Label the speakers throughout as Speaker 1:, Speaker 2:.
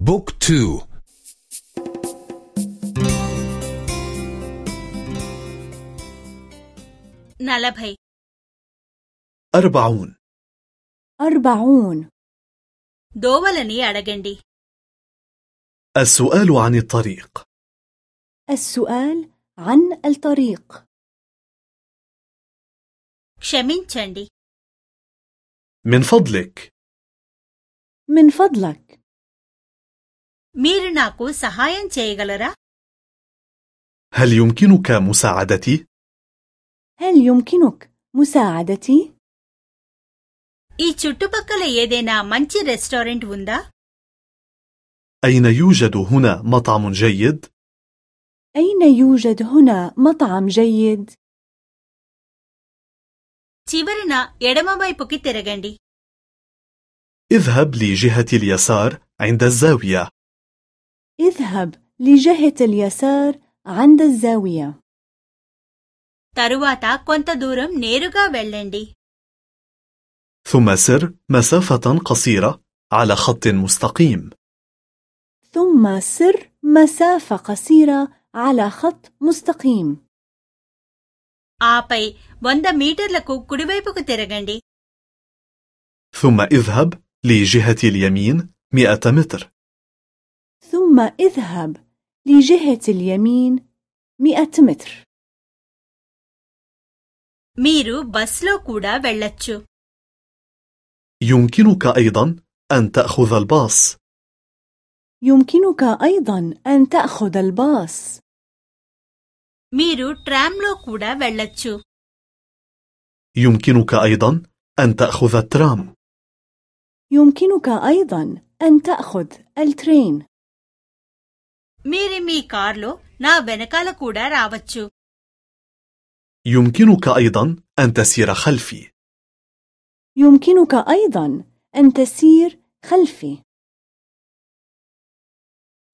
Speaker 1: book two.
Speaker 2: నలభై
Speaker 3: أربعون.
Speaker 4: أربعون.
Speaker 2: దోవలని అడగండి
Speaker 3: السؤال عن الطريق.
Speaker 4: السؤال عن الطريق.
Speaker 2: క్షమిం
Speaker 3: من فضلك.
Speaker 4: من فضلك.
Speaker 2: మీరు నాకు సహాయం చేయగలరా
Speaker 3: هل يمكنك مساعدتي؟
Speaker 4: هل يمكنك مساعدتي؟
Speaker 2: ఈ చుట్టుపక్కల ఏదైనా మంచి రెస్టారెంట్ ఉందా
Speaker 3: أين يوجد هنا مطعم جيد؟
Speaker 4: أين يوجد هنا مطعم جيد؟
Speaker 2: చివరన ఎడమవైపుకి తిరగండి
Speaker 3: اذهب لجهة اليسار عند الزاوية
Speaker 4: اذهب لجهة اليسار عند الزاوية
Speaker 2: తరువాత కొంత దూరం నేరుగా వెళ్ళండి
Speaker 3: ثم سر مسافة قصيرة على خط مستقيم
Speaker 4: ثم سر مسافة قصيرة على خط مستقيم
Speaker 2: ఆపై వంద మీటర్లకు కుడివైపుకు తిరగండి
Speaker 3: ثم اذهب لجهة اليمين 100 متر
Speaker 4: ثم اذهب لجهة اليمين 100 متر
Speaker 2: మీరు బస్లో కూడా వెళ్ళొచ్చు
Speaker 3: يمكنك أيضا أن تأخذ الباص
Speaker 4: يمكنك أيضا أن تأخذ الباص
Speaker 2: మీరు ట్రామ్లో కూడా వెళ్ళొచ్చు
Speaker 3: يمكنك أيضا أن تأخذ الترام
Speaker 4: يمكنك أيضا أن تأخذ الترين
Speaker 2: మీరు మీ కార్లో నా వెనకాల కూడా రావచ్చు
Speaker 3: يمكنك أيضا أن تسير خلفي
Speaker 4: يمكنك أيضا أن تسير خلفي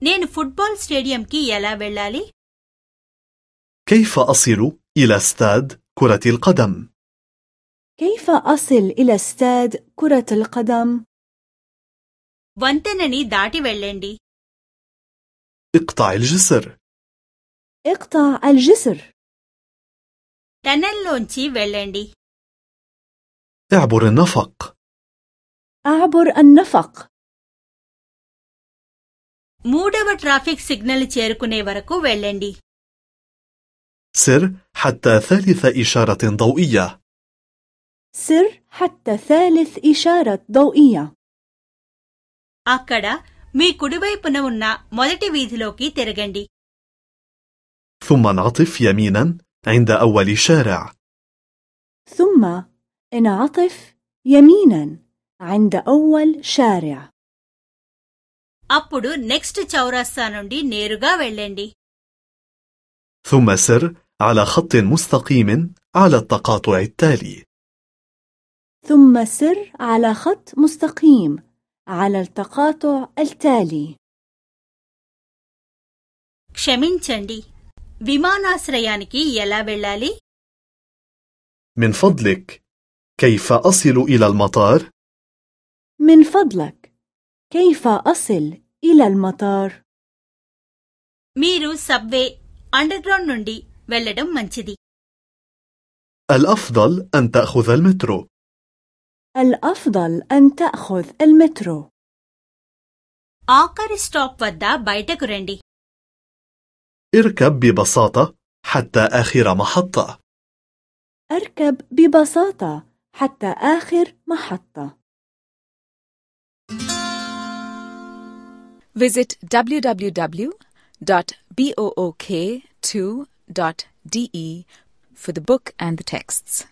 Speaker 2: నేను ఫుట్బాల్ స్టేడియంకి ఎలా వెళ్ళాలి
Speaker 3: كيف أصل إلى استاد كرة القدم؟
Speaker 4: كيف أصل إلى استاد كرة القدم؟
Speaker 2: వంతెనని దాటి వెళ్ళండి
Speaker 3: اقطع الجسر
Speaker 4: اقطع الجسر
Speaker 2: టనెల్లోంచి వెళ్ళండి
Speaker 3: اعبر النفق
Speaker 4: أعبر النفق
Speaker 2: మూడవ ట్రాఫిక్ సిగ్నల్ చేరుకునే వరకు వెళ్ళండి
Speaker 3: سر حتى ثالث إشارة ضوئية
Speaker 4: سر حتى ثالث إشارة ضوئية
Speaker 2: అక్కడ మీ కుడివైపున ఉన్న మొదటి వీధిలోకి తిరగండి
Speaker 3: ثم انعطف يمينا عند أول شارع
Speaker 4: ثم انعطف يمينا عند أول شارع
Speaker 2: అప్పుడు నెక్స్ట్ చౌరస్తా నుండి నేరుగా వెళ్ళండి
Speaker 3: ثم سر على خط مستقيم على التقاطع التالي
Speaker 4: ثم سر على خط مستقيم على التقاطع التالي
Speaker 2: క్షమించండి విమానాశ్రయానికి ఎలా వెళ్ళాలి
Speaker 3: من فضلك كيف أصل إلى المطار؟
Speaker 4: من فضلك كيف أصل إلى المطار؟
Speaker 2: మీరు సబ్వే అండర్గ్రౌండ్ నుండి వెళ్ళడం మంచిది
Speaker 3: الأفضل أن تأخذ المترو
Speaker 4: الأفضل أن تأخذ المترو.
Speaker 2: آخر ستوب ودا بيتك رندي.
Speaker 3: اركب ببساطة حتى آخر محطة.
Speaker 4: اركب ببساطة حتى آخر محطة.
Speaker 5: Visit www.book2.de for the book and the texts.